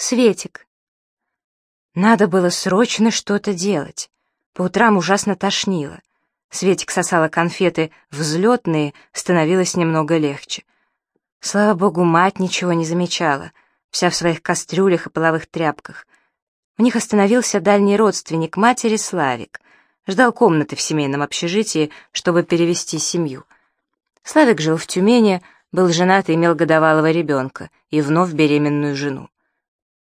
Светик. Надо было срочно что-то делать. По утрам ужасно тошнило. Светик сосала конфеты взлетные, становилось немного легче. Слава богу, мать ничего не замечала, вся в своих кастрюлях и половых тряпках. У них остановился дальний родственник матери Славик. Ждал комнаты в семейном общежитии, чтобы перевести семью. Славик жил в Тюмени, был женат и имел годовалого ребенка и вновь беременную жену.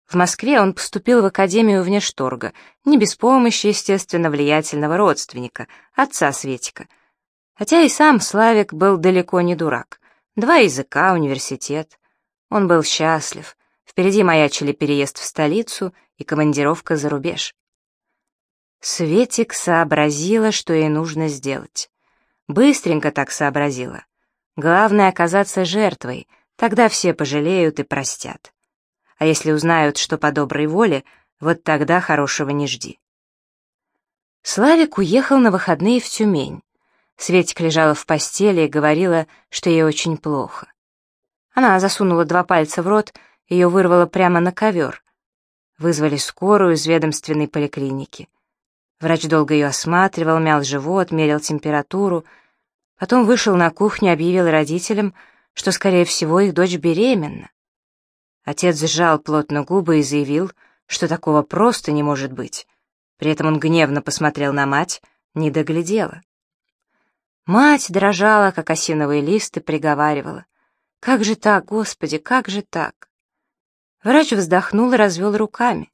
В Москве он поступил в Академию внешторга, не без помощи, естественно, влиятельного родственника, отца Светика. Хотя и сам Славик был далеко не дурак. Два языка, университет. Он был счастлив. Впереди маячили переезд в столицу и командировка за рубеж. Светик сообразила, что ей нужно сделать. Быстренько так сообразила. Главное — оказаться жертвой, тогда все пожалеют и простят. А если узнают, что по доброй воле, вот тогда хорошего не жди. Славик уехал на выходные в Тюмень. Светик лежала в постели и говорила, что ей очень плохо. Она засунула два пальца в рот, ее вырвало прямо на ковер. Вызвали скорую из ведомственной поликлиники. Врач долго ее осматривал, мял живот, мерил температуру. Потом вышел на кухню и объявил родителям, что, скорее всего, их дочь беременна. Отец сжал плотно губы и заявил, что такого просто не может быть. При этом он гневно посмотрел на мать, не доглядела. Мать дрожала, как осиновый лист, и приговаривала. «Как же так, Господи, как же так?» Врач вздохнул и развел руками.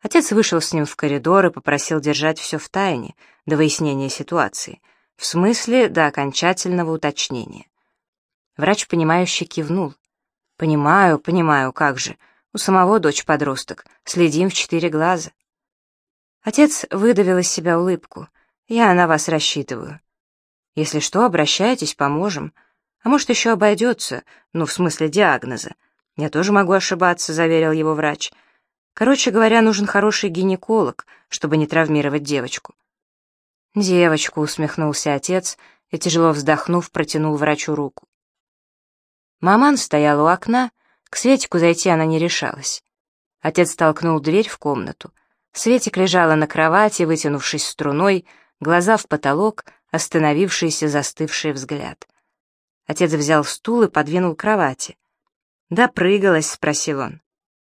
Отец вышел с ним в коридор и попросил держать все в тайне до выяснения ситуации, в смысле до окончательного уточнения. Врач, понимающе кивнул. «Понимаю, понимаю, как же. У самого дочь подросток. Следим в четыре глаза». Отец выдавил из себя улыбку. «Я на вас рассчитываю. Если что, обращайтесь, поможем. А может, еще обойдется, ну, в смысле диагноза. Я тоже могу ошибаться», — заверил его врач. «Короче говоря, нужен хороший гинеколог, чтобы не травмировать девочку». «Девочку», — усмехнулся отец и, тяжело вздохнув, протянул врачу руку. Маман стояла у окна, к Светику зайти она не решалась. Отец толкнул дверь в комнату. Светик лежала на кровати, вытянувшись струной, глаза в потолок, остановившийся застывший взгляд. Отец взял стул и подвинул к кровати. «Допрыгалась?» — спросил он.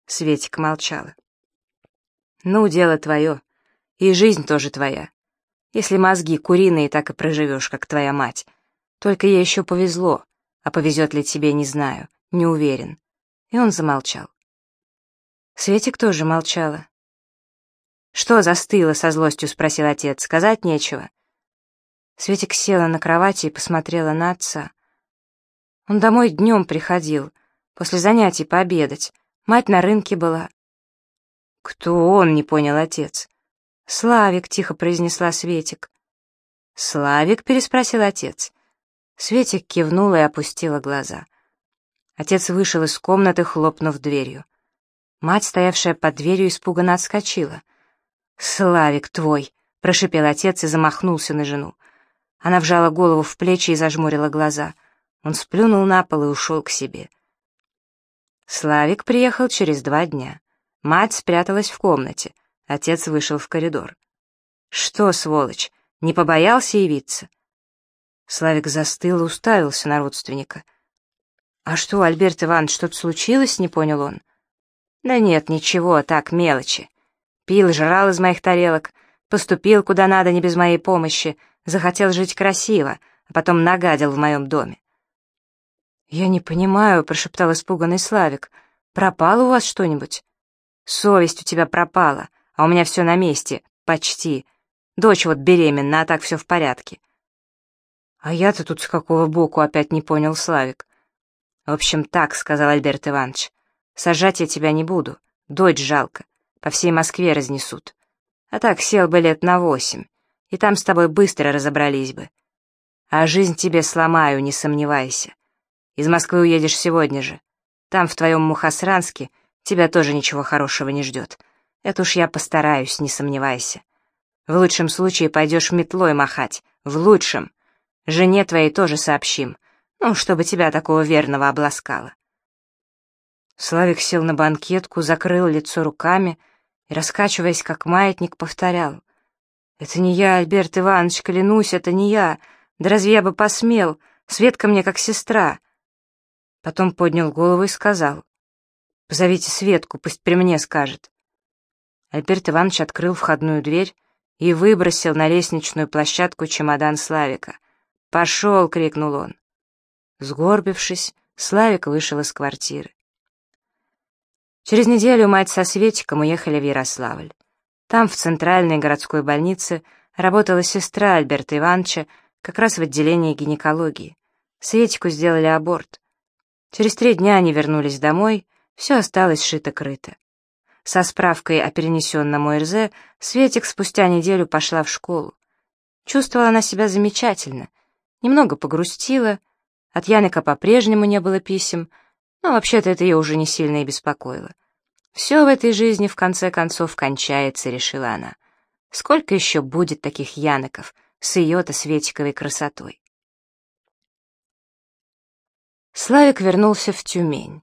Светик молчала. «Ну, дело твое. И жизнь тоже твоя. Если мозги куриные, так и проживешь, как твоя мать. Только ей еще повезло. А повезет ли тебе, не знаю, не уверен. И он замолчал. Светик тоже молчала. «Что застыло?» — со злостью спросил отец. «Сказать нечего». Светик села на кровати и посмотрела на отца. Он домой днем приходил, после занятий пообедать. Мать на рынке была. «Кто он?» — не понял отец. «Славик», — тихо произнесла Светик. «Славик?» — переспросил отец. Светик кивнула и опустила глаза. Отец вышел из комнаты, хлопнув дверью. Мать, стоявшая под дверью, испуганно отскочила. «Славик твой!» — прошипел отец и замахнулся на жену. Она вжала голову в плечи и зажмурила глаза. Он сплюнул на пол и ушел к себе. Славик приехал через два дня. Мать спряталась в комнате. Отец вышел в коридор. «Что, сволочь, не побоялся явиться?» Славик застыл и уставился на родственника. «А что, Альберт Иванович, что-то случилось?» — не понял он. «Да нет, ничего, так, мелочи. Пил, жрал из моих тарелок, поступил куда надо не без моей помощи, захотел жить красиво, а потом нагадил в моем доме». «Я не понимаю», — прошептал испуганный Славик. «Пропало у вас что-нибудь?» «Совесть у тебя пропала, а у меня все на месте, почти. Дочь вот беременна, а так все в порядке. «А я-то тут с какого боку опять не понял, Славик?» «В общем, так», — сказал Альберт Иванович. «Сажать я тебя не буду. Дочь жалко. По всей Москве разнесут. А так сел бы лет на восемь, и там с тобой быстро разобрались бы. А жизнь тебе сломаю, не сомневайся. Из Москвы уедешь сегодня же. Там, в твоем Мухосранске, тебя тоже ничего хорошего не ждет. Это уж я постараюсь, не сомневайся. В лучшем случае пойдешь метлой махать. В лучшем. Жене твоей тоже сообщим, ну, чтобы тебя такого верного обласкало. Славик сел на банкетку, закрыл лицо руками и, раскачиваясь как маятник, повторял. «Это не я, Альберт Иванович, клянусь, это не я. Да разве я бы посмел? Светка мне как сестра». Потом поднял голову и сказал. «Позовите Светку, пусть при мне скажет». Альберт Иванович открыл входную дверь и выбросил на лестничную площадку чемодан Славика. «Пошел!» — крикнул он. Сгорбившись, Славик вышел из квартиры. Через неделю мать со Светиком уехали в Ярославль. Там, в центральной городской больнице, работала сестра Альберта Ивановича, как раз в отделении гинекологии. Светику сделали аборт. Через три дня они вернулись домой, все осталось шито-крыто. Со справкой о перенесенном ОРЗ Светик спустя неделю пошла в школу. Чувствовала она себя замечательно, немного погрустила, от Яника по-прежнему не было писем, но вообще-то это ее уже не сильно и беспокоило. Все в этой жизни в конце концов кончается, решила она. Сколько еще будет таких Яноков с ее-то Светиковой красотой? Славик вернулся в Тюмень.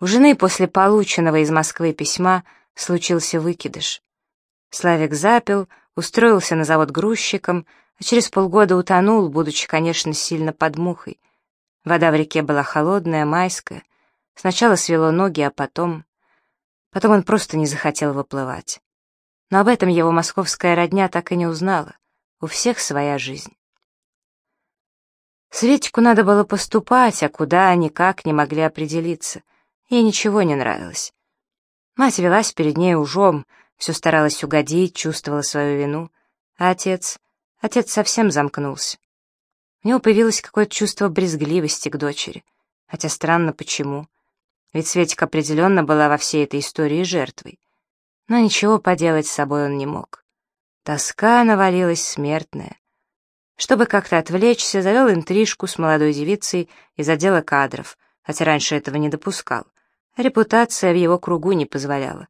У жены после полученного из Москвы письма случился выкидыш. Славик запил, устроился на завод грузчиком, а через полгода утонул, будучи, конечно, сильно под мухой. Вода в реке была холодная, майская. Сначала свело ноги, а потом... Потом он просто не захотел выплывать. Но об этом его московская родня так и не узнала. У всех своя жизнь. Светику надо было поступать, а куда, никак не могли определиться. Ей ничего не нравилось. Мать велась перед ней ужом, все старалась угодить, чувствовала свою вину. А отец... Отец совсем замкнулся. У него появилось какое-то чувство брезгливости к дочери. Хотя странно, почему. Ведь Светик определенно была во всей этой истории жертвой. Но ничего поделать с собой он не мог. Тоска навалилась смертная. Чтобы как-то отвлечься, завел интрижку с молодой девицей из отдела кадров, хотя раньше этого не допускал. Репутация в его кругу не позволяла.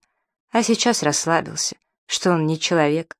А сейчас расслабился, что он не человек.